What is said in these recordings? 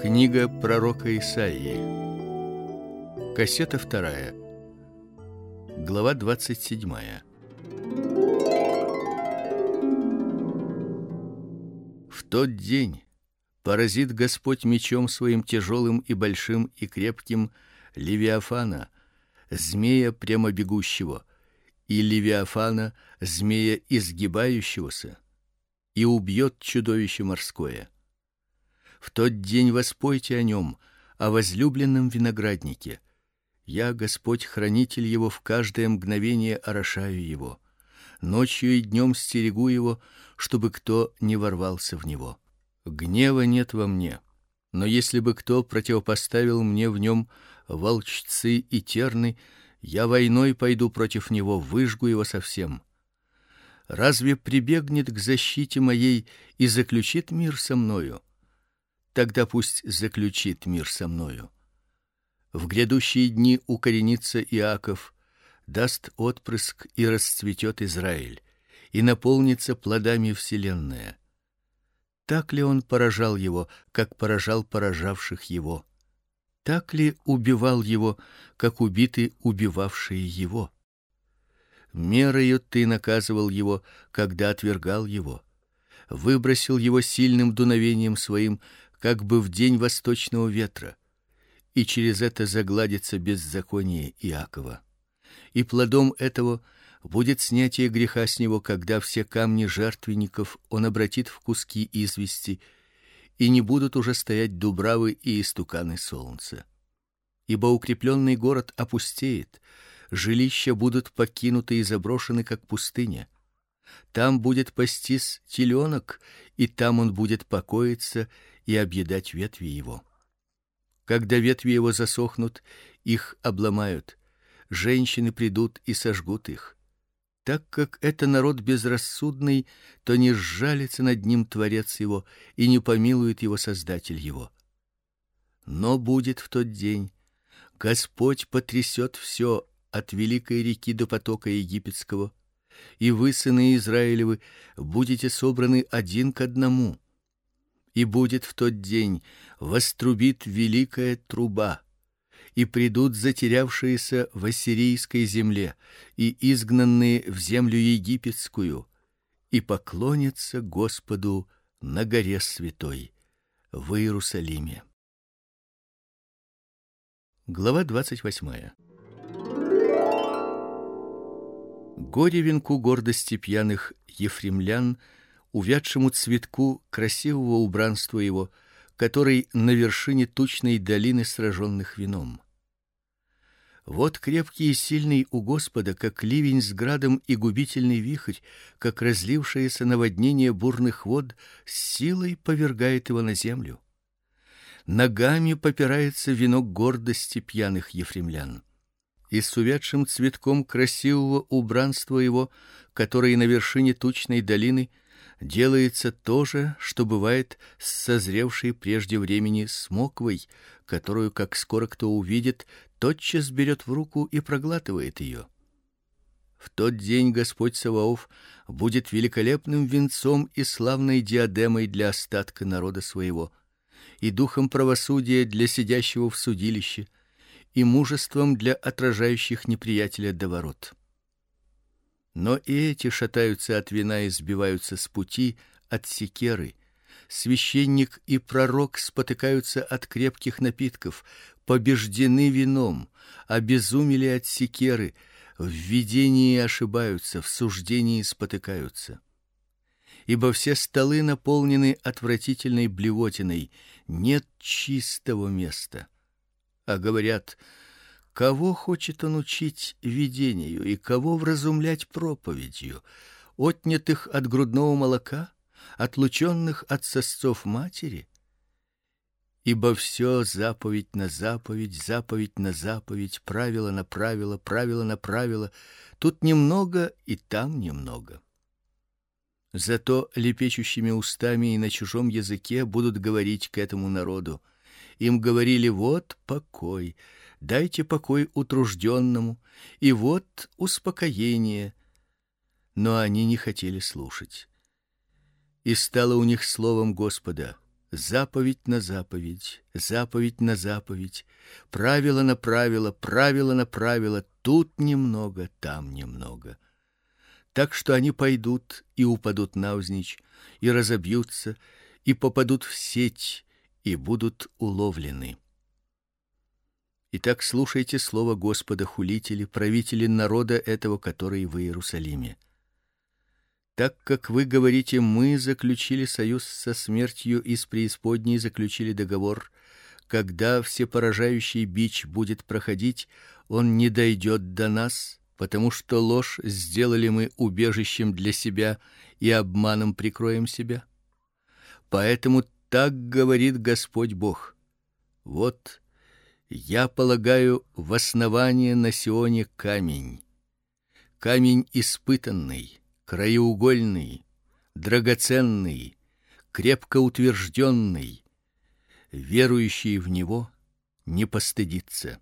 Книга пророка Исаии. Кассета вторая. Глава двадцать седьмая. В тот день поразит Господь мечом своим тяжелым и большим и крепким левиафана, змея прямо бегущего, и левиафана, змея изгибающегося, и убьет чудовище морское в тот день воспойте о нем, о возлюбленном винограднике. Я, Господь, хранитель его, в каждое мгновение орошаю его. Ночью и днем стерегу его, чтобы кто не ворвался в него. Гнева нет во мне, но если бы кто противопоставил мне в нем волчцы и терны, я войной пойду против него, выжгу его совсем. Разве прибегнет к защите моей и заключит мир со мною? Тогда пусть заключит мир со мною. В грядущие дни укоренится Иаков, даст отпрыск и расцветет Израиль, и наполнится плодами вселенная. Так ли он поражал его, как поражал поражавших его? Так ли убивал его, как убиты убивавшие его? Мерою ты наказывал его, когда отвергал его, выбросил его сильным дуновением своим, как бы в день восточного ветра, и через это загладится беззаконие Иакова. И плодом этого будет снятие греха с него, когда все камни жертвенников он обратит в куски извести, и не будут уже стоять дубравы и истуканы солнца. Ибо укрепленный город опустеет, жилища будут покинуты и заброшены, как пустыня. Там будет пастись теленок, и там он будет покоиться и объедать ветви его. Когда ветви его засохнут, их обломают. Женщины придут и сожгут их. Так как это народ безрассудный, то не сжалится над ним творец его и не помилует его создатель его. Но будет в тот день Господь потрясет все от великой реки до потока египетского, и вы сыны Израилевы будете собраны один к одному и будет в тот день вострубит великая труба, и придут затерявшиеся в ассирийской земле и изгнанные в землю египетскую, и поклонятся Господу на горе святой в Иерусалиме. Глава двадцать восьмая. Горе венку гордости пьяных ефремлян увядшему цветку красивого убранства его, который на вершине тучной долины сраженных вином. Вот крепкий и сильный у Господа, как ливень с градом и губительный вихрь, как разлившееся наводнение бурных вод, с силой повергает его на землю. Ногами попирается венок гордости пьяных ефремлян. И с увядшим цветком красивого убранства его, который на вершине тучной долины — делается то же, что бывает с созревшей прежде времени смоквой, которую, как скоро кто увидит, тотчас берет в руку и проглатывает ее. В тот день Господь Саваоф будет великолепным венцом и славной диадемой для остатка народа своего, и духом правосудия для сидящего в судилище, и мужеством для отражающих неприятеля до ворот. Но и эти шатаются от вина и сбиваются с пути от секеры. Священник и пророк спотыкаются от крепких напитков, побеждены вином, обезумели от секеры, в видении ошибаются, в суждении спотыкаются. Ибо все столы наполнены отвратительной блевотиной, нет чистого места. А говорят: Кого хочет он учить видению и кого вразумлять проповедью? Отнятых от грудного молока, отлученных от сосцов матери? Ибо все заповедь на заповедь, заповедь на заповедь, правило на правило, правило на правило. Тут немного и там немного. Зато лепечущими устами и на чужом языке будут говорить к этому народу. Им говорили: вот покой, дайте покой утружденному, и вот успокоение. Но они не хотели слушать. И стало у них словом Господа: заповедь на заповедь, заповедь на заповедь, правило на правило, правило на правило, тут немного, там немного. Так что они пойдут и упадут навзничь, и разобьются, и попадут в сеть, и будут уловлены. Итак, слушайте слово Господа, хулители, правители народа этого, который в Иерусалиме. Так как вы говорите, мы заключили союз со смертью и с преисподней заключили договор, когда всепоражающий бич будет проходить, он не дойдет до нас, потому что ложь сделали мы убежищем для себя и обманом прикроем себя. Поэтому так говорит Господь Бог: вот я полагаю в основание на Сионе камень, камень испытанный, краеугольный, драгоценный, крепко утвержденный. Верующий в него не постыдится.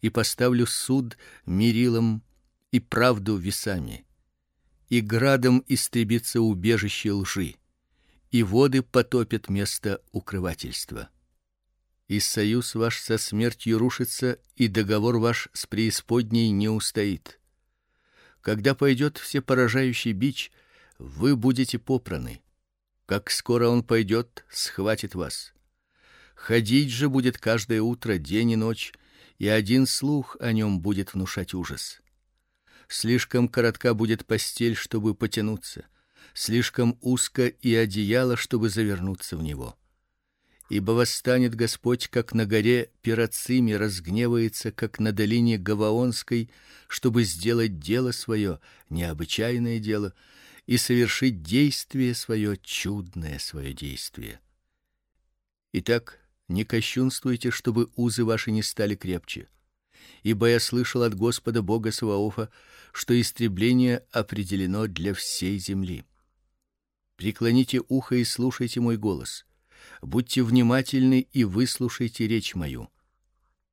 И поставлю суд мерилом и правду весами, и градом истребится убежище лжи, и воды потопят место укрывательства и союз ваш со смертью рушится, и договор ваш с преисподней не устоит. Когда пойдет всепоражающий бич, вы будете попраны. Как скоро он пойдет, схватит вас. Ходить же будет каждое утро, день и ночь, и один слух о нем будет внушать ужас. Слишком коротка будет постель, чтобы потянуться, слишком узко и одеяло, чтобы завернуться в него Ибо восстанет Господь, как на горе Пирациме разгневается, как на долине Гаваонской, чтобы сделать дело свое, необычайное дело, и совершить действие свое, чудное свое действие. Итак, не кощунствуйте, чтобы узы ваши не стали крепче. Ибо я слышал от Господа Бога Саваофа, что истребление определено для всей земли. Преклоните ухо и слушайте мой голос будьте внимательны и выслушайте речь мою.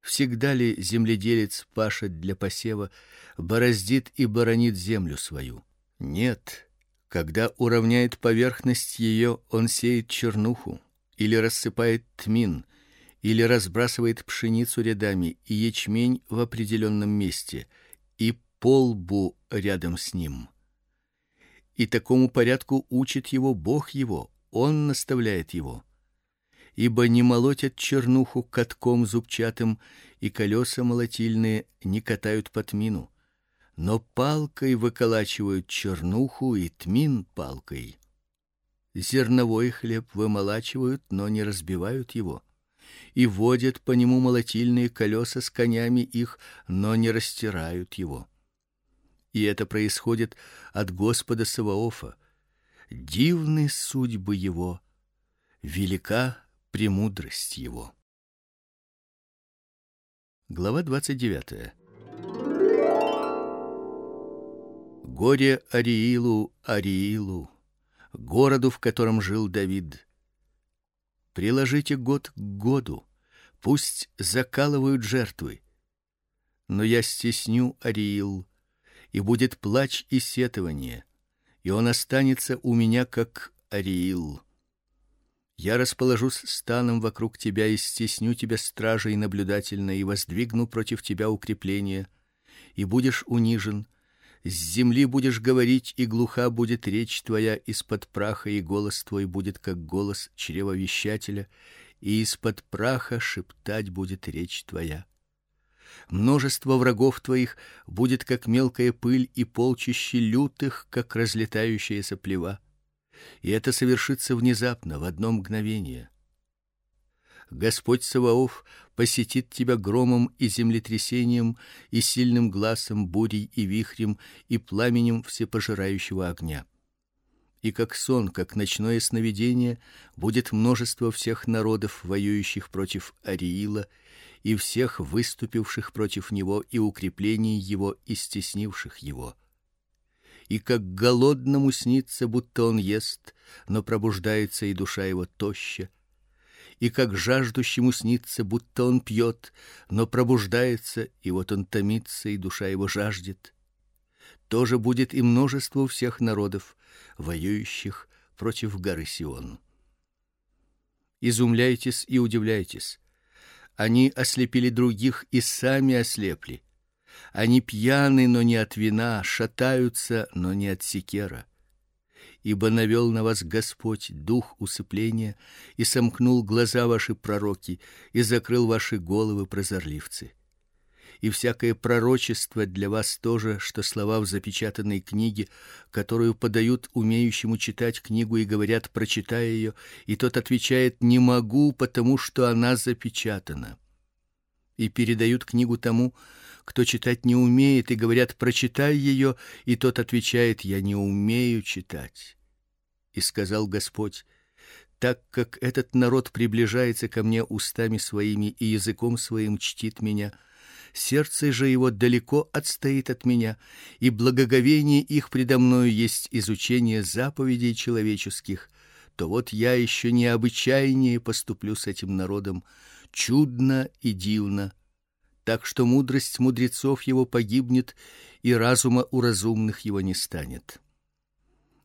Всегда ли земледелец пашет для посева, бороздит и боронит землю свою? Нет. Когда уравняет поверхность ее, он сеет чернуху или рассыпает тмин, или разбрасывает пшеницу рядами и ячмень в определенном месте и полбу рядом с ним. И такому порядку учит его Бог его, он наставляет его ибо не молотят чернуху катком зубчатым, и колеса молотильные не катают по тмину, но палкой выколачивают чернуху и тмин палкой. Зерновой хлеб вымолачивают, но не разбивают его, и водят по нему молотильные колеса с конями их, но не растирают его. И это происходит от Господа Саваофа. Дивны судьбы его, велика премудрость его. Глава 29. Горе Ариилу, Ариилу, городу, в котором жил Давид. Приложите год к году, пусть закалывают жертвы. Но я стесню Ариил, и будет плач и сетование, и он останется у меня как Ариил. Я расположусь станом вокруг тебя и стесню тебя стражей наблюдательно и воздвигну против тебя укрепления, и будешь унижен, с земли будешь говорить, и глуха будет речь твоя из-под праха, и голос твой будет как голос чревовещателя, и из-под праха шептать будет речь твоя. Множество врагов твоих будет как мелкая пыль и полчище лютых, как разлетающаяся плева и это совершится внезапно, в одно мгновение. Господь Саваоф посетит тебя громом и землетрясением, и сильным глазом, бурей и вихрем, и пламенем всепожирающего огня. И как сон, как ночное сновидение, будет множество всех народов, воюющих против Ариила, и всех выступивших против него и укреплений его и стеснивших его и как голодному снится, будто он ест, но пробуждается и душа его тоща, и как жаждущему снится, будто он пьет, но пробуждается, и вот он томится, и душа его жаждет. Тоже будет и множество всех народов, воюющих против горы Сион. Изумляйтесь и удивляйтесь. Они ослепили других и сами ослепли. Они пьяны, но не от вина, шатаются, но не от секера. Ибо навел на вас Господь дух усыпления и сомкнул глаза ваши пророки и закрыл ваши головы прозорливцы и всякое пророчество для вас тоже, что слова в запечатанной книге, которую подают умеющему читать книгу и говорят, прочитай ее, и тот отвечает: "Не могу, потому что она запечатана". И передают книгу тому, кто читать не умеет, и говорят: "Прочитай ее", и тот отвечает: "Я не умею читать". И сказал Господь: так как этот народ приближается ко мне устами своими и языком своим чтит меня, сердце же его далеко отстоит от меня, и благоговение их предо мною есть изучение заповедей человеческих, то вот я еще необычайнее поступлю с этим народом, чудно и дивно, так что мудрость мудрецов его погибнет, и разума у разумных его не станет.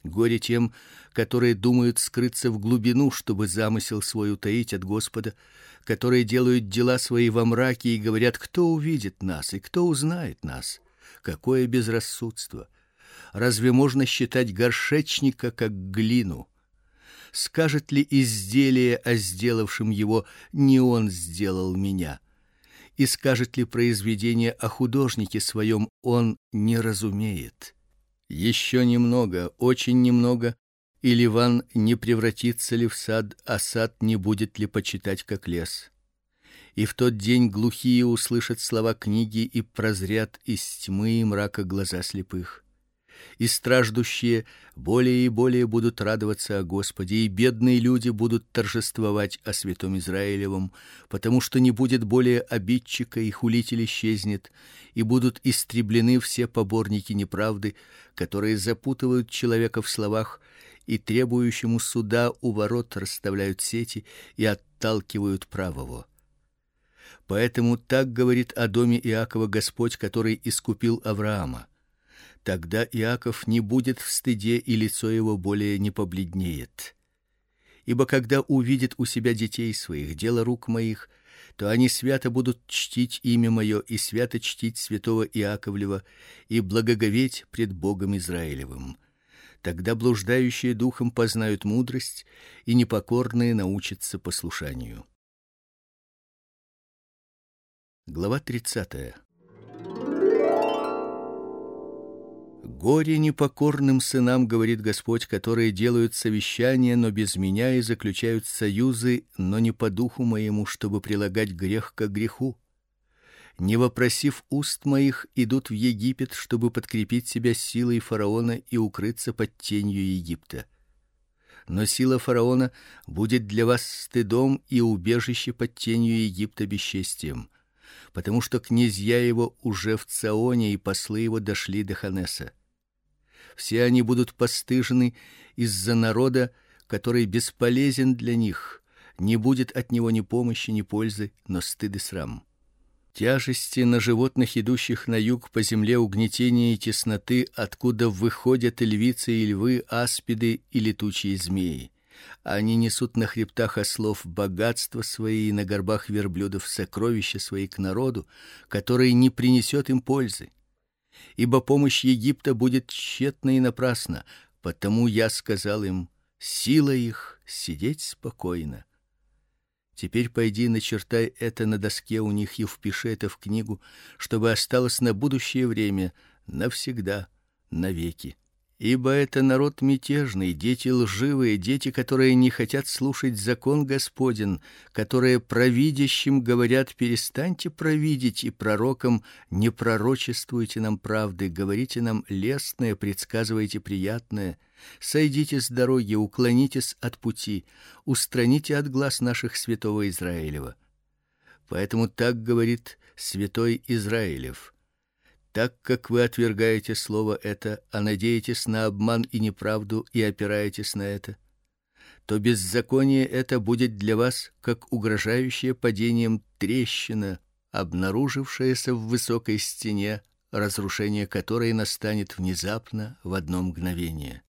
Горе тем, которые думают скрыться в глубину, чтобы замысел свой утаить от Господа, которые делают дела свои во мраке и говорят: кто увидит нас и кто узнает нас? Какое безрассудство! Разве можно считать горшечника как глину? Скажет ли изделие о сделавшем его: не он сделал меня? И скажет ли произведение о художнике своем: он не разумеет? Еще немного, очень немного, и Ливан не превратится ли в сад, а сад не будет ли почитать как лес. И в тот день глухие услышат слова книги и прозрят из тьмы и мрака глаза слепых и страждущие более и более будут радоваться о Господе, и бедные люди будут торжествовать о святом Израилевом, потому что не будет более обидчика, и хулитель исчезнет, и будут истреблены все поборники неправды, которые запутывают человека в словах и требующему суда у ворот расставляют сети и отталкивают правого. Поэтому так говорит о доме Иакова Господь, который искупил Авраама. Тогда Иаков не будет в стыде, и лицо его более не побледнеет. Ибо когда увидит у себя детей своих, дело рук моих, то они свято будут чтить имя мое и свято чтить святого Иаковлева и благоговеть пред Богом Израилевым. Тогда блуждающие духом познают мудрость, и непокорные научатся послушанию. Глава тридцатая. Горе непокорным сынам, говорит Господь, которые делают совещания, но без меня и заключают союзы, но не по духу моему, чтобы прилагать грех к греху. Не вопросив уст моих, идут в Египет, чтобы подкрепить себя силой фараона и укрыться под тенью Египта. Но сила фараона будет для вас стыдом и убежище под тенью Египта бесчестием, потому что князья его уже в Цаоне и послы его дошли до Ханеса все они будут постыжены из-за народа, который бесполезен для них, не будет от него ни помощи, ни пользы, но стыд и срам. Тяжести на животных, идущих на юг по земле угнетения и тесноты, откуда выходят и львицы, и львы, аспиды и летучие змеи. Они несут на хребтах ослов богатства свои и на горбах верблюдов сокровища свои к народу, который не принесет им пользы ибо помощь Египта будет тщетна и напрасна, потому я сказал им: сила их сидеть спокойно. Теперь пойди начертай это на доске у них и впиши это в книгу, чтобы осталось на будущее время, навсегда, навеки. Ибо это народ мятежный, дети лживые, дети, которые не хотят слушать закон Господен, которые провидящим говорят: перестаньте провидеть, и пророкам не пророчествуйте нам правды, говорите нам лестное, предсказывайте приятное. Сойдите с дороги, уклонитесь от пути, устраните от глаз наших святого Израилева. Поэтому так говорит святой Израилев: так как вы отвергаете слово это, а надеетесь на обман и неправду и опираетесь на это, то беззаконие это будет для вас как угрожающее падением трещина, обнаружившаяся в высокой стене, разрушение которой настанет внезапно в одно мгновение.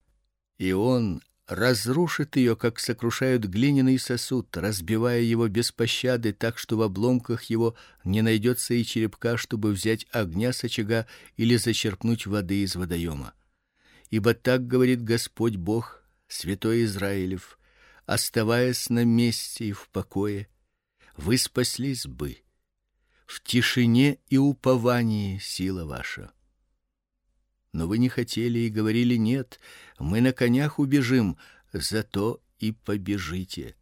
И он, разрушит ее, как сокрушают глиняный сосуд, разбивая его без пощады, так что в обломках его не найдется и черепка, чтобы взять огня с очага или зачерпнуть воды из водоема. Ибо так говорит Господь Бог, святой Израилев: оставаясь на месте и в покое, вы спаслись бы. В тишине и уповании сила ваша. Но вы не хотели и говорили: "Нет, мы на конях убежим, зато и побежите.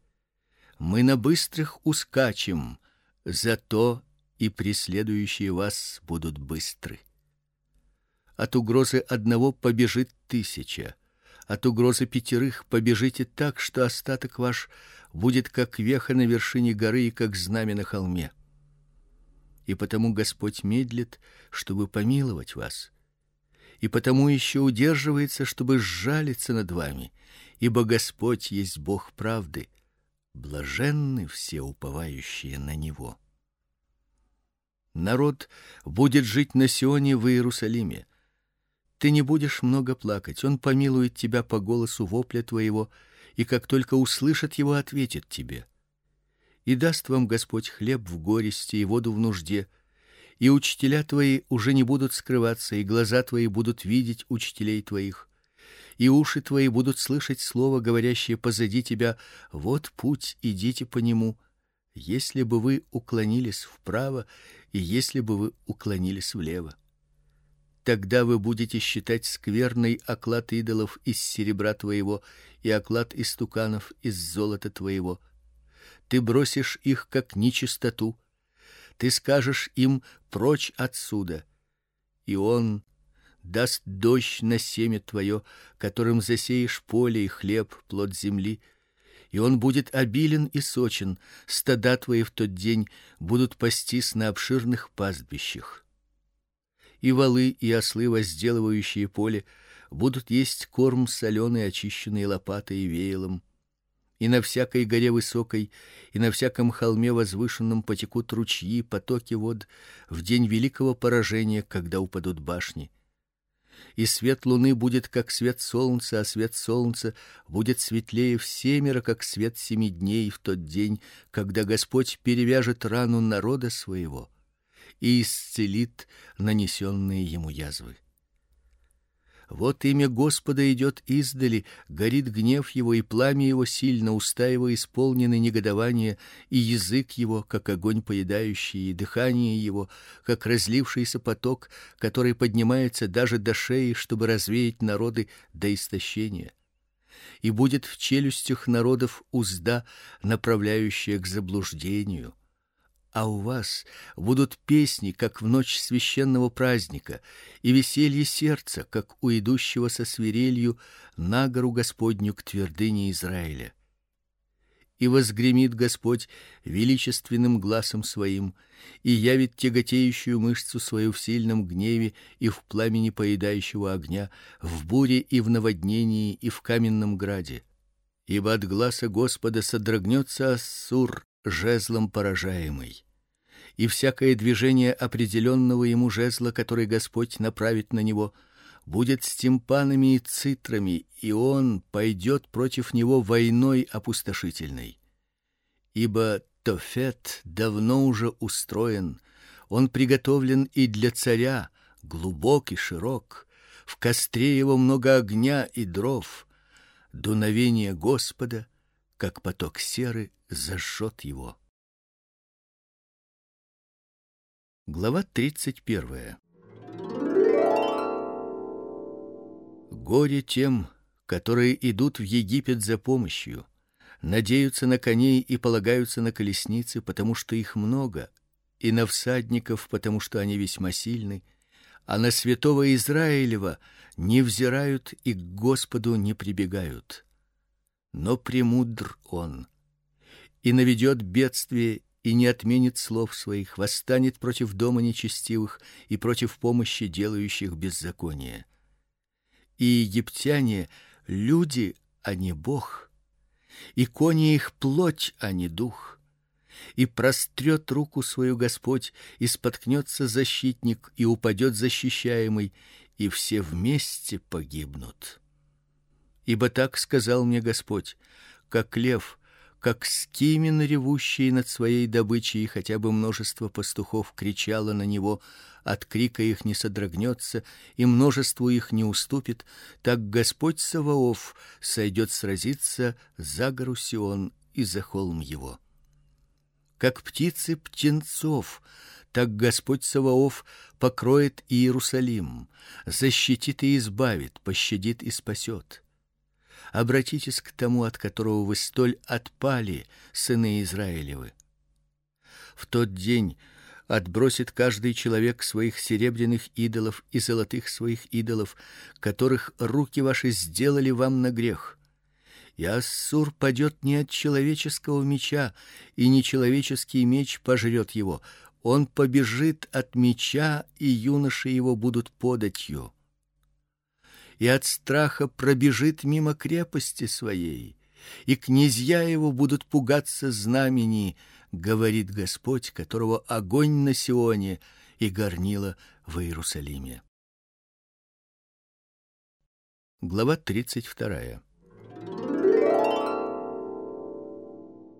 Мы на быстрых ускачем, зато и преследующие вас будут быстры". От угрозы одного побежит тысяча, от угрозы пятерых побежите так, что остаток ваш будет как веха на вершине горы и как знамя на холме. И потому Господь медлит, чтобы помиловать вас и потому еще удерживается, чтобы сжалиться над вами, ибо Господь есть Бог правды. Блаженны все уповающие на него. Народ будет жить на Сионе в Иерусалиме. Ты не будешь много плакать, он помилует тебя по голосу вопля твоего, и как только услышит его, ответит тебе. И даст вам Господь хлеб в горести и воду в нужде, и учителя твои уже не будут скрываться, и глаза твои будут видеть учителей твоих, и уши твои будут слышать слово, говорящее позади тебя: вот путь, идите по нему. Если бы вы уклонились вправо, и если бы вы уклонились влево, тогда вы будете считать скверный оклад идолов из серебра твоего и оклад истуканов из золота твоего. Ты бросишь их как нечистоту, ты скажешь им: прочь отсюда. И он даст дождь на семя твое, которым засеешь поле и хлеб, плод земли, и он будет обилен и сочен. Стада твои в тот день будут пастись на обширных пастбищах. И волы и ослы, возделывающие поле, будут есть корм соленый, очищенный лопатой и веялом и на всякой горе высокой, и на всяком холме возвышенном потекут ручьи, потоки вод в день великого поражения, когда упадут башни. И свет луны будет как свет солнца, а свет солнца будет светлее всемеро, как свет семи дней в тот день, когда Господь перевяжет рану народа своего и исцелит нанесенные ему язвы. Вот имя Господа идет издали, горит гнев его и пламя его сильно, уста его исполнены негодования, и язык его как огонь поедающий, и дыхание его как разлившийся поток, который поднимается даже до шеи, чтобы развеять народы до истощения. И будет в челюстях народов узда, направляющая к заблуждению а у вас будут песни, как в ночь священного праздника, и веселье сердца, как у идущего со свирелью на гору Господню к твердыне Израиля. И возгремит Господь величественным гласом своим, и явит тяготеющую мышцу свою в сильном гневе и в пламени поедающего огня, в буре и в наводнении и в каменном граде. Ибо от гласа Господа содрогнется Ассур, жезлом поражаемый и всякое движение определенного ему жезла, который Господь направит на него, будет с тимпанами и цитрами, и он пойдет против него войной опустошительной. Ибо Тофет давно уже устроен, он приготовлен и для царя, глубок и широк, в костре его много огня и дров, дуновение Господа, как поток серы, зажжет его. Глава 31. Горе тем, которые идут в Египет за помощью, надеются на коней и полагаются на колесницы, потому что их много, и на всадников, потому что они весьма сильны, а на святого Израилева не взирают и к Господу не прибегают. Но премудр он и наведет бедствие и не отменит слов своих, восстанет против дома нечестивых и против помощи делающих беззаконие. И египтяне люди, а не Бог, и кони их плоть, а не дух. И прострет руку свою Господь, и споткнется защитник, и упадет защищаемый, и все вместе погибнут. Ибо так сказал мне Господь: как лев, как скимин ревущий над своей добычей, и хотя бы множество пастухов кричало на него, от крика их не содрогнется, и множеству их не уступит, так Господь Саваоф сойдет сразиться за гору Сион и за холм его. Как птицы птенцов, так Господь Саваоф покроет Иерусалим, защитит и избавит, пощадит и спасет. Обратитесь к тому, от которого вы столь отпали, сыны Израилевы. В тот день отбросит каждый человек своих серебряных идолов и золотых своих идолов, которых руки ваши сделали вам на грех. И Ассур падет не от человеческого меча, и не человеческий меч пожрет его. Он побежит от меча, и юноши его будут податью. И от страха пробежит мимо крепости своей, и князья его будут пугаться знамени, говорит Господь, которого огонь на Сионе и горнило в Иерусалиме. Глава тридцать вторая.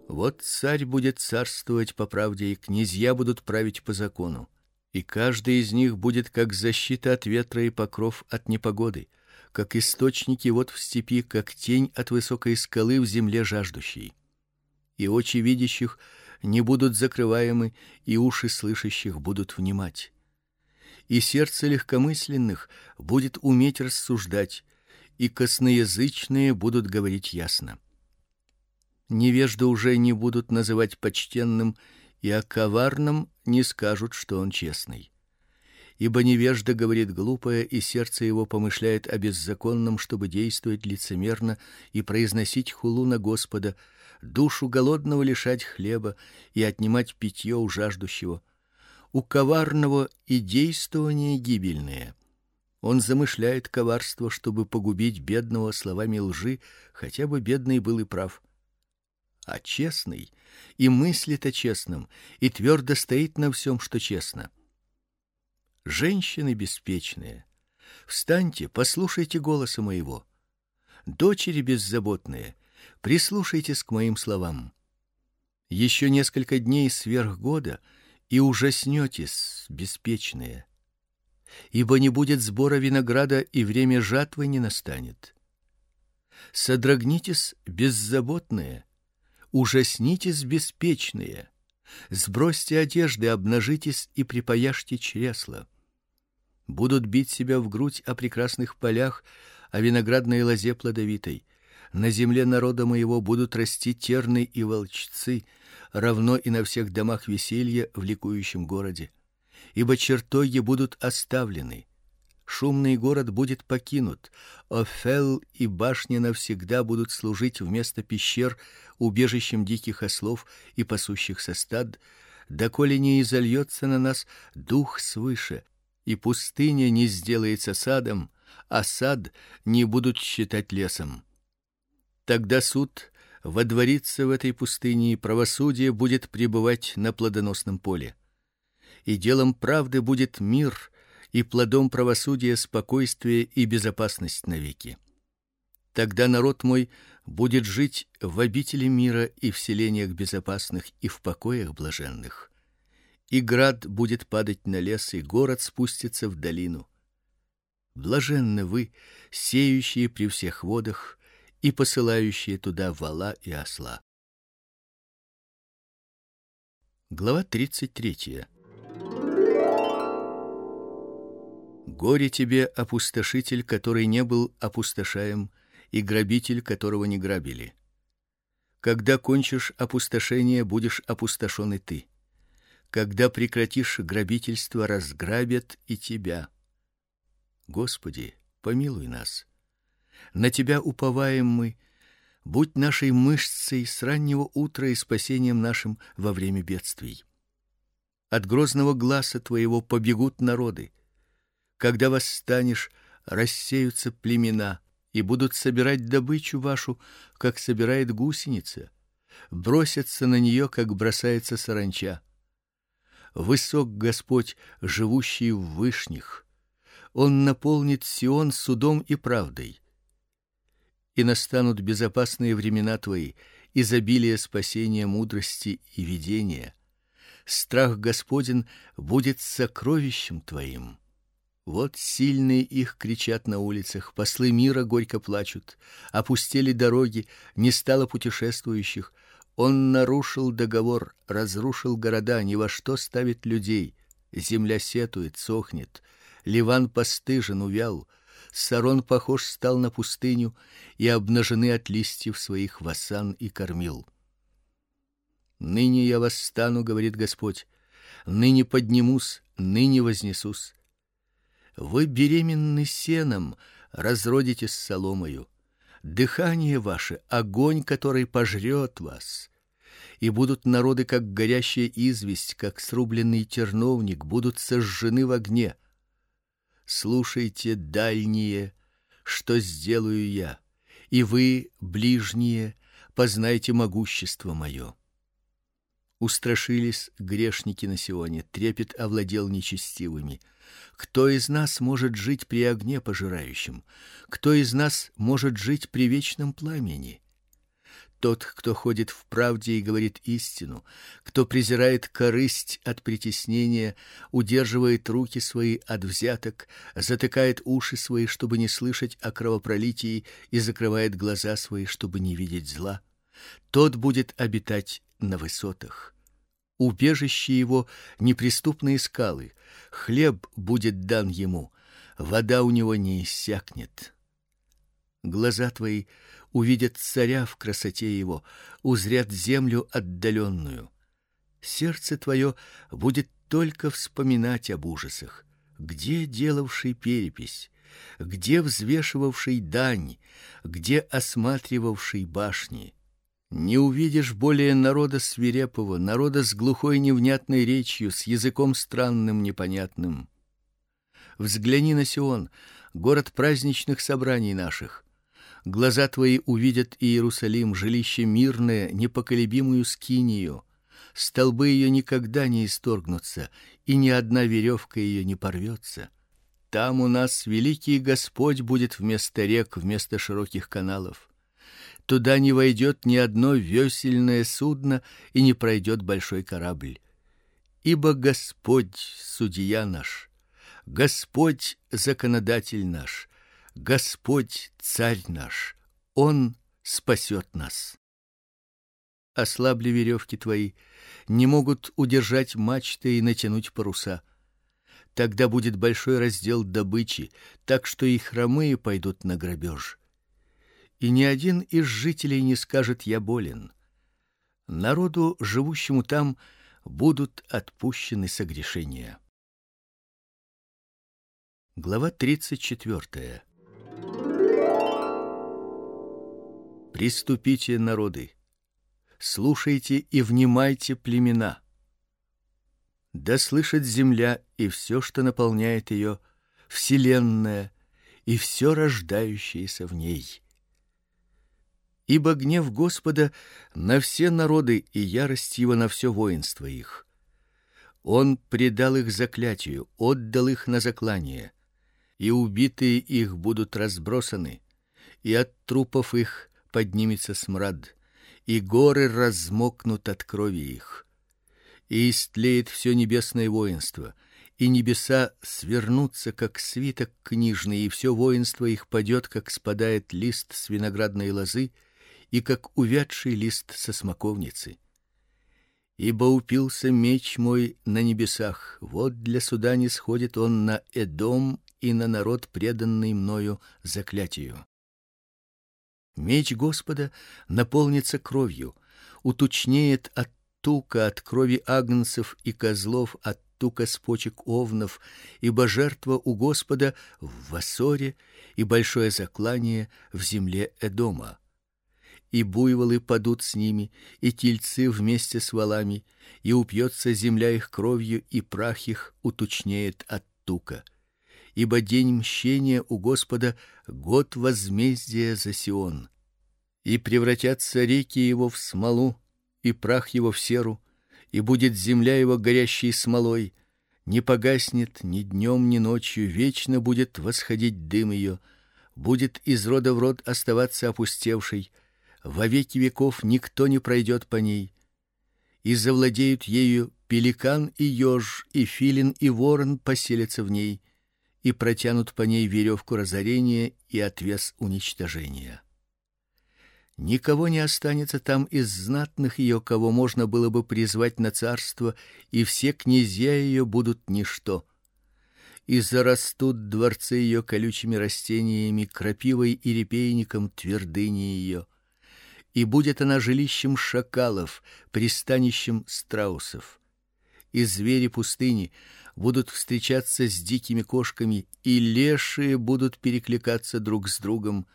Вот царь будет царствовать по правде, и князья будут править по закону, и каждый из них будет как защита от ветра и покров от непогоды, как источники вот в степи, как тень от высокой скалы в земле жаждущей. И очи видящих не будут закрываемы, и уши слышащих будут внимать. И сердце легкомысленных будет уметь рассуждать, и косноязычные будут говорить ясно. Невежды уже не будут называть почтенным, и о коварном не скажут, что он честный. Ибо невежда говорит глупое, и сердце его помышляет о беззаконном, чтобы действовать лицемерно и произносить хулу на Господа, душу голодного лишать хлеба и отнимать питье у жаждущего. У коварного и действование гибельное. Он замышляет коварство, чтобы погубить бедного словами лжи, хотя бы бедный был и прав. А честный и мыслит о честном, и твердо стоит на всем, что честно. Женщины беспечные, встаньте, послушайте голоса моего. Дочери беззаботные, прислушайтесь к моим словам. Еще несколько дней сверх года, и ужаснетесь, беспечные. Ибо не будет сбора винограда, и время жатвы не настанет. Содрогнитесь, беззаботные, ужаснитесь, беспечные. Сбросьте одежды, обнажитесь и припояжьте чресла. Будут бить себя в грудь о прекрасных полях, о виноградной лозе плодовитой. На земле народа моего будут расти терны и волчцы, равно и на всех домах веселья в ликующем городе. Ибо чертоги будут оставлены, шумный город будет покинут, Офел и башня навсегда будут служить вместо пещер убежищем диких ослов и пасущихся стад, доколе не изольется на нас дух свыше, и пустыня не сделается садом, а сад не будут считать лесом. Тогда суд водворится в этой пустыне, и правосудие будет пребывать на плодоносном поле. И делом правды будет мир, и плодом правосудия спокойствие и безопасность навеки. Тогда народ мой будет жить в обители мира и в селениях безопасных и в покоях блаженных. И град будет падать на лес, и город спустится в долину. Блаженны вы, сеющие при всех водах, и посылающие туда вола и осла. Глава 33. Горе тебе, опустошитель, который не был опустошаем, и грабитель, которого не грабили. Когда кончишь опустошение, будешь опустошен и ты. Когда прекратишь грабительство, разграбят и тебя. Господи, помилуй нас. На тебя уповаем мы. Будь нашей мышцей с раннего утра и спасением нашим во время бедствий. От грозного глаза твоего побегут народы. Когда восстанешь, рассеются племена и будут собирать добычу вашу, как собирает гусеница, бросятся на нее, как бросается саранча. Высок Господь, живущий в вышних. Он наполнит Сион судом и правдой и настанут безопасные времена твои, изобилие спасения, мудрости и видения. Страх Господень будет сокровищем твоим. Вот сильные их кричат на улицах, послы мира горько плачут. Опустели дороги, не стало путешествующих. Он нарушил договор, разрушил города, ни во что ставит людей. Земля сетует, сохнет. Ливан постыжен, увял. Сарон похож стал на пустыню, и обнажены от листьев своих васан и кормил. Ныне я восстану, говорит Господь. Ныне поднимусь, ныне вознесусь. Вы беременны сеном, разродитесь соломою. Дыхание ваше огонь, который пожрет вас. И будут народы как горящая известь, как срубленный терновник, будут сожжены в огне. Слушайте, дальние, что сделаю я, и вы, ближние, познайте могущество мое. Устрашились грешники на Сионе, трепет овладел нечестивыми. Кто из нас может жить при огне пожирающем? Кто из нас может жить при вечном пламени? Тот, кто ходит в правде и говорит истину, кто презирает корысть от притеснения, удерживает руки свои от взяток, затыкает уши свои, чтобы не слышать о кровопролитии, и закрывает глаза свои, чтобы не видеть зла, тот будет обитать на высотах. Убежище его неприступные скалы, хлеб будет дан ему, вода у него не иссякнет. Глаза твои увидят царя в красоте его, узрят землю отдаленную. Сердце твое будет только вспоминать об ужасах. Где делавший перепись, где взвешивавший дань, где осматривавший башни? Не увидишь более народа свирепого, народа с глухой невнятной речью, с языком странным непонятным. Взгляни на Сион, город праздничных собраний наших. Глаза твои увидят Иерусалим, жилище мирное, непоколебимую скинию. Столбы ее никогда не исторгнутся, и ни одна веревка ее не порвется. Там у нас великий Господь будет вместо рек, вместо широких каналов. Туда не войдет ни одно весельное судно и не пройдет большой корабль. Ибо Господь судья наш, Господь законодатель наш, Господь царь наш. Он спасет нас. Ослабли веревки твои, не могут удержать мачты и натянуть паруса. Тогда будет большой раздел добычи, так что и хромые пойдут на грабеж и ни один из жителей не скажет я болен. Народу, живущему там, будут отпущены согрешения. Глава тридцать четвертая. Приступите, народы, слушайте и внимайте племена. Да слышит земля и все, что наполняет ее, вселенная и все рождающееся в ней ибо гнев Господа на все народы и ярость его на все воинство их. Он предал их заклятию, отдал их на заклание, и убитые их будут разбросаны, и от трупов их поднимется смрад, и горы размокнут от крови их. И истлеет все небесное воинство, и небеса свернутся как свиток книжный, и все воинство их падет, как спадает лист с виноградной лозы, и как увядший лист со смоковницы. Ибо упился меч мой на небесах, вот для суда не сходит он на Эдом и на народ, преданный мною заклятию. Меч Господа наполнится кровью, уточнеет от тука от крови агнцев и козлов, от тука с почек овнов, ибо жертва у Господа в Васоре и большое заклание в земле Эдома и буйволы падут с ними, и тельцы вместе с волами, и упьется земля их кровью, и прах их уточнеет от тука. Ибо день мщения у Господа год возмездия за Сион. И превратятся реки его в смолу, и прах его в серу, и будет земля его горящей смолой, не погаснет ни днем, ни ночью, вечно будет восходить дым ее будет из рода в род оставаться опустевшей, во веки веков никто не пройдет по ней. И завладеют ею пеликан и еж, и филин и ворон поселятся в ней, и протянут по ней веревку разорения и отвес уничтожения. Никого не останется там из знатных ее, кого можно было бы призвать на царство, и все князья ее будут ничто. И зарастут дворцы ее колючими растениями, крапивой и репейником твердыни ее. И будет она жилищем шакалов, пристанищем страусов. И звери пустыни будут встречаться с дикими кошками, и лешие будут перекликаться друг с другом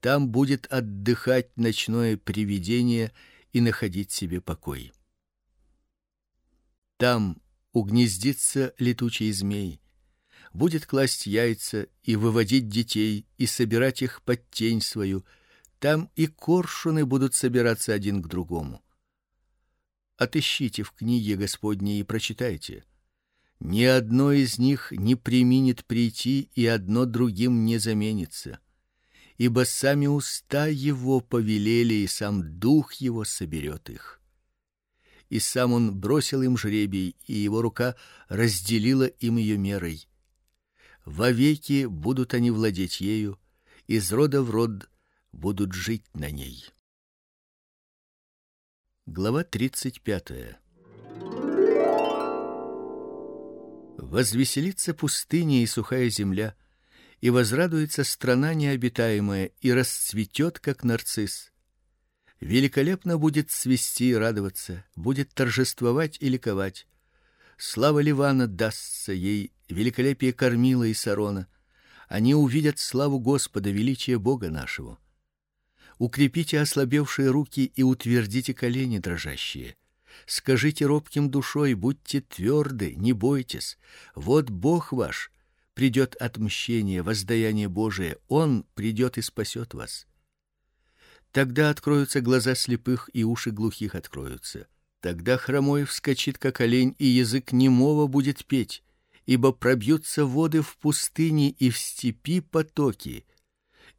там будет отдыхать ночное привидение и находить себе покой. Там угнездится летучий змей, будет класть яйца и выводить детей и собирать их под тень свою. Там и коршуны будут собираться один к другому. Отыщите в книге Господней и прочитайте. Ни одно из них не применит прийти, и одно другим не заменится ибо сами уста его повелели, и сам дух его соберет их. И сам он бросил им жребий, и его рука разделила им ее мерой. Вовеки будут они владеть ею, из рода в род будут жить на ней. Глава тридцать пятая. Возвеселится пустыня и сухая земля, и возрадуется страна необитаемая и расцветет, как нарцисс. Великолепно будет цвести и радоваться, будет торжествовать и ликовать. Слава Ливана дастся ей, великолепие Кормила и Сарона. Они увидят славу Господа, величие Бога нашего. Укрепите ослабевшие руки и утвердите колени дрожащие. Скажите робким душой: будьте тверды, не бойтесь. Вот Бог ваш, придет отмщение, воздаяние Божие, он придет и спасет вас. Тогда откроются глаза слепых и уши глухих откроются. Тогда хромой вскочит как олень, и язык немого будет петь, ибо пробьются воды в пустыне и в степи потоки,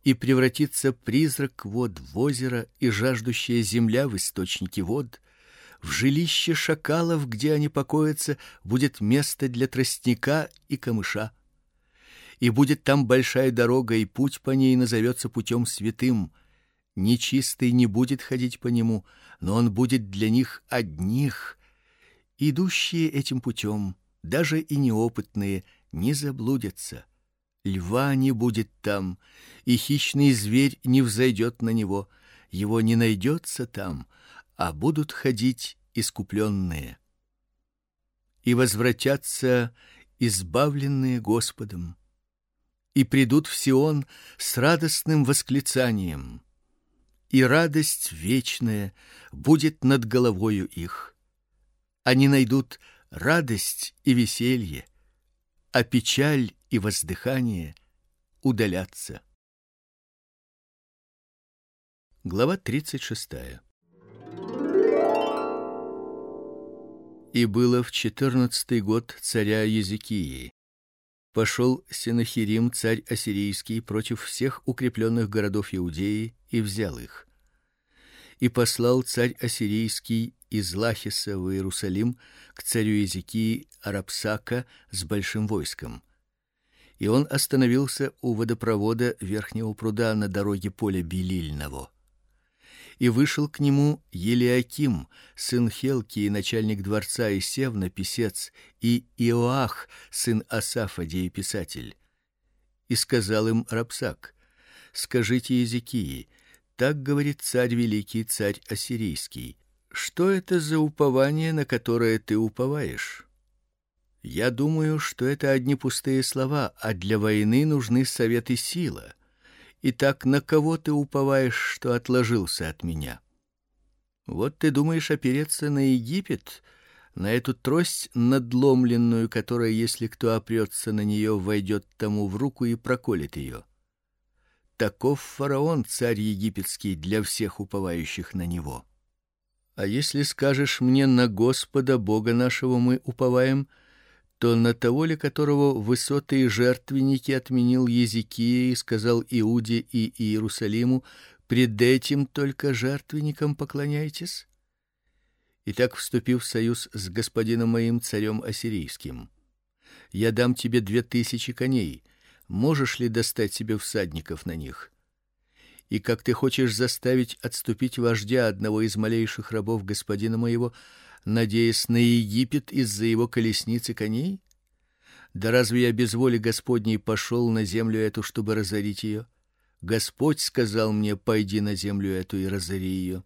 и превратится призрак вод в озеро, и жаждущая земля в источники вод. В жилище шакалов, где они покоятся, будет место для тростника и камыша и будет там большая дорога, и путь по ней назовется путем святым. Нечистый не будет ходить по нему, но он будет для них одних. Идущие этим путем, даже и неопытные, не заблудятся. Льва не будет там, и хищный зверь не взойдет на него, его не найдется там, а будут ходить искупленные. И возвратятся избавленные Господом и придут в Сион с радостным восклицанием. И радость вечная будет над головою их. Они найдут радость и веселье, а печаль и воздыхание удалятся. Глава тридцать шестая. И было в четырнадцатый год царя Езекии, пошел Сенахирим, царь ассирийский, против всех укрепленных городов Иудеи и взял их. И послал царь ассирийский из Лахиса в Иерусалим к царю Езекии Арабсака с большим войском. И он остановился у водопровода верхнего пруда на дороге поля Белильного и вышел к нему Елиаким, сын Хелки начальник дворца, и Севна, писец, и Иоах, сын Асафа, писатель. И сказал им Рабсак: Скажите Езекии, так говорит царь великий, царь ассирийский: что это за упование, на которое ты уповаешь? Я думаю, что это одни пустые слова, а для войны нужны совет и сила. Итак, на кого ты уповаешь, что отложился от меня? Вот ты думаешь опереться на Египет, на эту трость надломленную, которая, если кто опрется на нее, войдет тому в руку и проколет ее. Таков фараон, царь египетский, для всех уповающих на него. А если скажешь мне на Господа Бога нашего мы уповаем, то на того ли, которого высоты и жертвенники отменил Езекия и сказал Иуде и Иерусалиму: пред этим только жертвенникам поклоняйтесь? И так вступив в союз с господином моим царем ассирийским, я дам тебе две тысячи коней. Можешь ли достать себе всадников на них? И как ты хочешь заставить отступить вождя одного из малейших рабов господина моего, надеясь на Египет из-за его колесниц и коней? Да разве я без воли Господней пошел на землю эту, чтобы разорить ее? Господь сказал мне: "Пойди на землю эту и разори ее".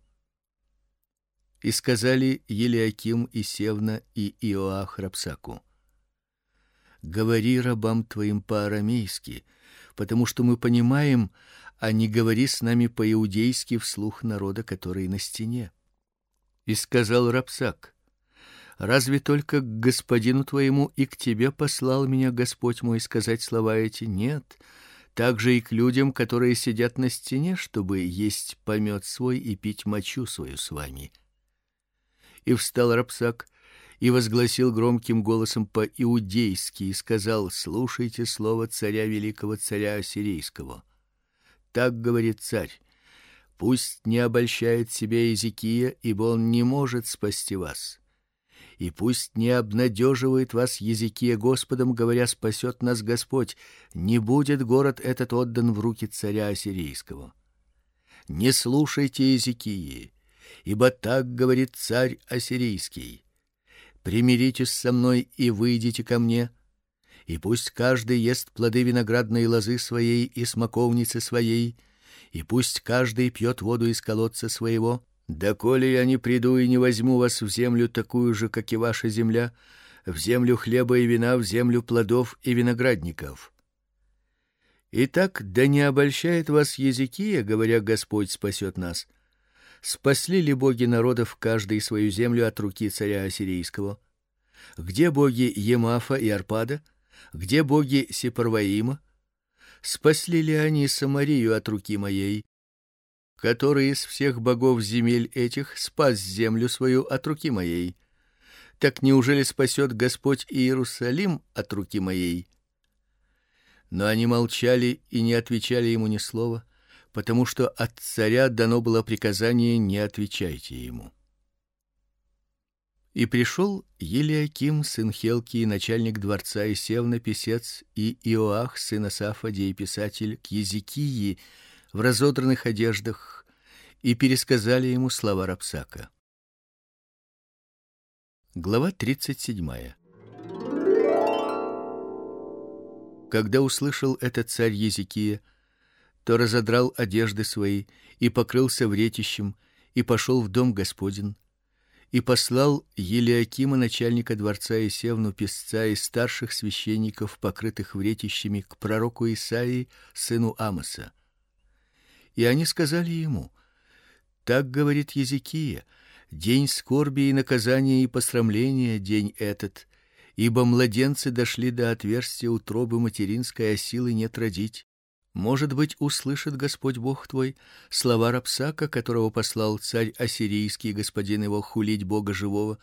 И сказали Елиаким и Севна и Иоах Рапсаку: "Говори рабам твоим по-арамейски, потому что мы понимаем, а не говори с нами по-иудейски вслух народа, который на стене". И сказал Рапсак: Разве только к господину твоему и к тебе послал меня Господь мой сказать слова эти? Нет, также и к людям, которые сидят на стене, чтобы есть помет свой и пить мочу свою с вами. И встал Рапсак и возгласил громким голосом по-иудейски и сказал: "Слушайте слово царя великого царя ассирийского. Так говорит царь: Пусть не обольщает себя Иезекия, ибо он не может спасти вас и пусть не обнадеживает вас Езекия Господом, говоря: спасет нас Господь. Не будет город этот отдан в руки царя ассирийского. Не слушайте Езекии, ибо так говорит царь ассирийский: примиритесь со мной и выйдите ко мне, и пусть каждый ест плоды виноградной лозы своей и смоковницы своей, и пусть каждый пьет воду из колодца своего, да коли я не приду и не возьму вас в землю такую же, как и ваша земля, в землю хлеба и вина, в землю плодов и виноградников. Итак, да не обольщает вас Езекия, говоря: Господь спасет нас. Спасли ли боги народов каждый свою землю от руки царя ассирийского? Где боги Емафа и Арпада? Где боги Сепарваима? Спасли ли они Самарию от руки моей? Который из всех богов земель этих спас землю свою от руки моей. Так неужели спасет Господь Иерусалим от руки моей? Но они молчали и не отвечали ему ни слова, потому что от царя дано было приказание: не отвечайте ему. И пришел Елиаким сын Хелки, начальник дворца и Севна писец, и Иоах сын Сафадий писатель к Езекии, в разодранных одеждах и пересказали ему слова Рапсака. Глава тридцать седьмая. Когда услышал это царь Езекия, то разодрал одежды свои и покрылся вретищем и пошел в дом Господин и послал Елиакима начальника дворца и Севну писца и старших священников, покрытых вретищами, к пророку Исаии сыну Амоса и они сказали ему: Так говорит Езекия: день скорби и наказания и посрамления день этот, ибо младенцы дошли до отверстия утробы материнской, а силы нет родить. Может быть, услышит Господь Бог твой слова Рапсака, которого послал царь ассирийский, господин его хулить Бога живого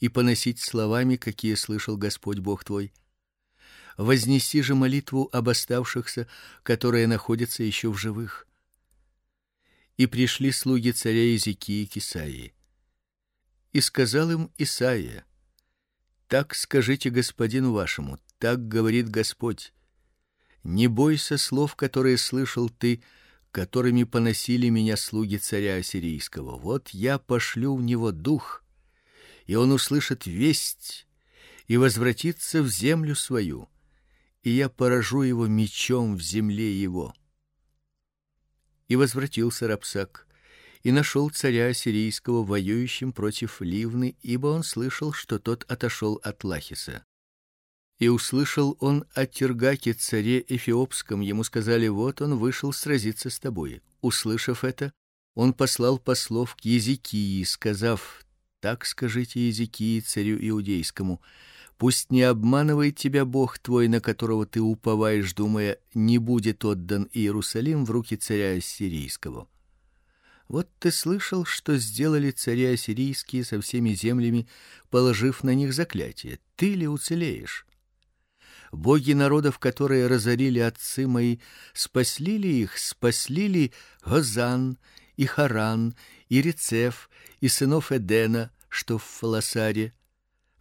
и поносить словами, какие слышал Господь Бог твой. Вознеси же молитву об оставшихся, которые находятся еще в живых и пришли слуги царя Иезекии к Исаии. И сказал им Исаия: Так скажите господину вашему: так говорит Господь: Не бойся слов, которые слышал ты, которыми поносили меня слуги царя ассирийского. Вот я пошлю в него дух, и он услышит весть и возвратится в землю свою, и я поражу его мечом в земле его. И возвратился Рапсак и нашел царя ассирийского воюющим против Ливны, ибо он слышал, что тот отошел от Лахиса. И услышал он о Тергаке царе эфиопском, ему сказали: "Вот он вышел сразиться с тобой". Услышав это, он послал послов к Езекии, сказав: "Так скажите Езекии царю иудейскому: Пусть не обманывает тебя Бог твой, на которого ты уповаешь, думая, не будет отдан Иерусалим в руки царя ассирийского. Вот ты слышал, что сделали цари ассирийские со всеми землями, положив на них заклятие. Ты ли уцелеешь? Боги народов, которые разорили отцы мои, спасли ли их, спасли ли Гозан и Харан и Рецеф и сынов Эдена, что в Фаласаре?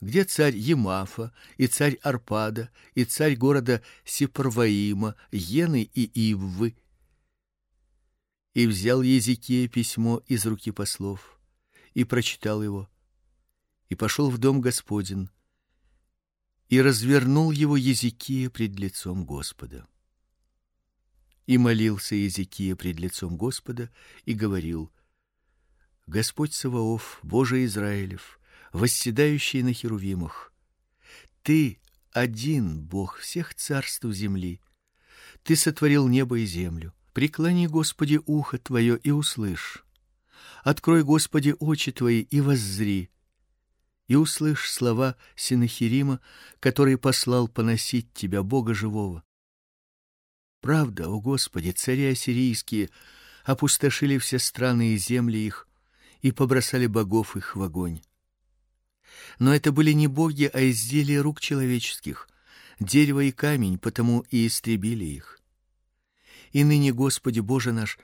Где царь Емафа и царь Арпада и царь города Сипарваима, Ены и Иввы? И взял Езекия письмо из руки послов и прочитал его. И пошел в дом Господень и развернул его Езекия пред лицом Господа. И молился Езекия пред лицом Господа и говорил: Господь Саваоф, Боже Израилев, восседающий на херувимах, ты один Бог всех царств земли. Ты сотворил небо и землю. Преклони, Господи, ухо твое и услышь. Открой, Господи, очи твои и воззри и услышь слова Синахирима, который послал поносить тебя, Бога живого. Правда, о Господи, цари ассирийские опустошили все страны и земли их и побросали богов их в огонь. Но это были не боги, а изделия рук человеческих, дерево и камень, потому и истребили их. И ныне, Господи Боже наш,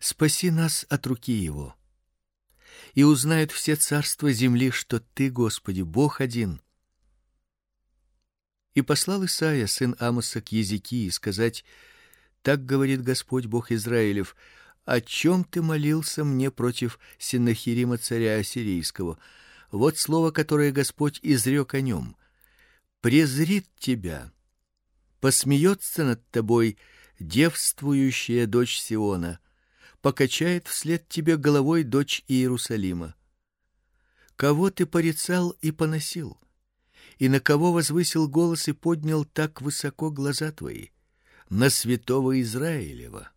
спаси нас от руки его и узнают все царства земли, что ты, Господи, Бог один. И послал Исаия, сын Амоса, к Езекии сказать: Так говорит Господь Бог Израилев: о чем ты молился мне против Синахирима царя ассирийского? Вот слово, которое Господь изрек о нем: презрит тебя, посмеется над тобой девствующая дочь Сиона покачает вслед тебе головой дочь Иерусалима. Кого ты порицал и поносил? И на кого возвысил голос и поднял так высоко глаза твои? На святого Израилева.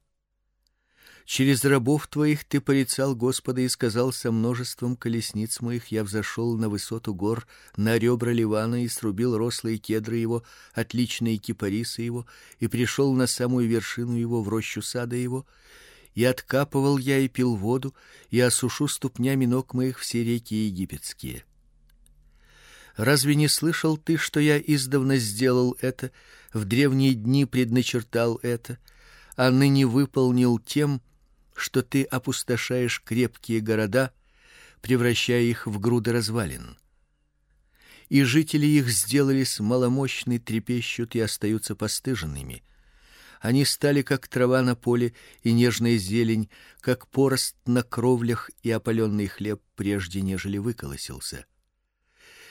Через рабов твоих ты порицал Господа и сказал со множеством колесниц моих я взошел на высоту гор, на ребра Ливана и срубил рослые кедры его, отличные кипарисы его, и пришел на самую вершину его в рощу сада его, и откапывал я и пил воду, и осушу ступнями ног моих все реки египетские. Разве не слышал ты, что я издавна сделал это, в древние дни предначертал это, а ныне выполнил тем, что ты опустошаешь крепкие города, превращая их в груды развалин? И жители их сделались маломощны, трепещут и остаются постыженными. Они стали как трава на поле и нежная зелень, как порост на кровлях и опаленный хлеб, прежде нежели выколосился.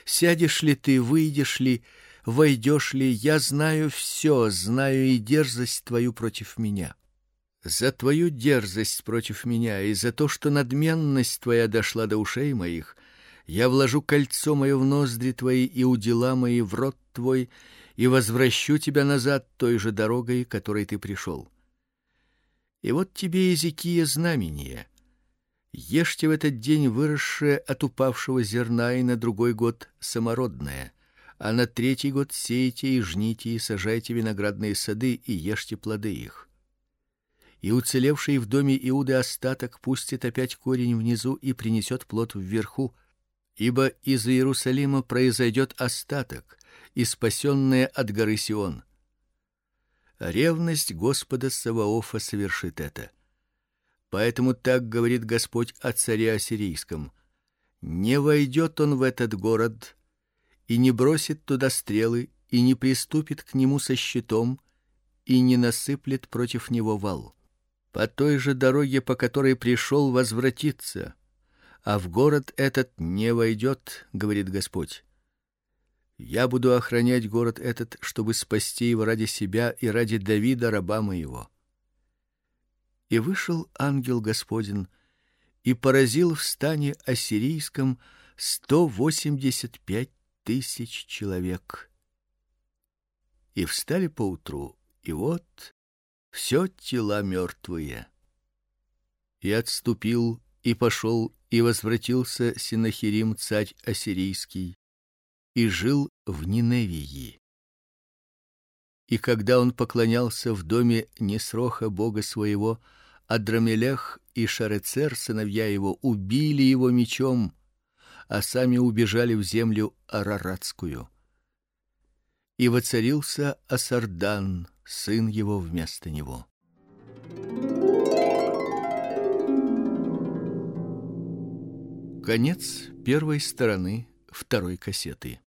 Сядешь ли ты, выйдешь ли, войдешь ли, я знаю все, знаю и дерзость твою против меня. За твою дерзость против меня и за то, что надменность твоя дошла до ушей моих, я вложу кольцо мое в ноздри твои и удила мои в рот твой, и возвращу тебя назад той же дорогой, которой ты пришел. И вот тебе Иезекия знамение. Ешьте в этот день выросшее от упавшего зерна и на другой год самородное, а на третий год сейте и жните и сажайте виноградные сады и ешьте плоды их. И уцелевший в доме Иуды остаток пустит опять корень внизу и принесет плод вверху, ибо из Иерусалима произойдет остаток, и спасенные от горы Сион. Ревность Господа Саваофа совершит это. Поэтому так говорит Господь о царе ассирийском: не войдет он в этот город и не бросит туда стрелы и не приступит к нему со щитом и не насыплет против него вал. По той же дороге, по которой пришел, возвратится, а в город этот не войдет, говорит Господь. Я буду охранять город этот, чтобы спасти его ради себя и ради Давида раба моего. И вышел ангел Господин и поразил в стане ассирийском сто восемьдесят пять тысяч человек. И встали поутру, и вот все тела мертвые. И отступил и пошел и возвратился Синахирим царь ассирийский и жил в Ниневии. И когда он поклонялся в доме Несроха бога своего, Адрамелех и Шарецер сыновья его убили его мечом, а сами убежали в землю араратскую. и воцарился Асардан, сын его вместо него. Конец первой стороны второй кассеты.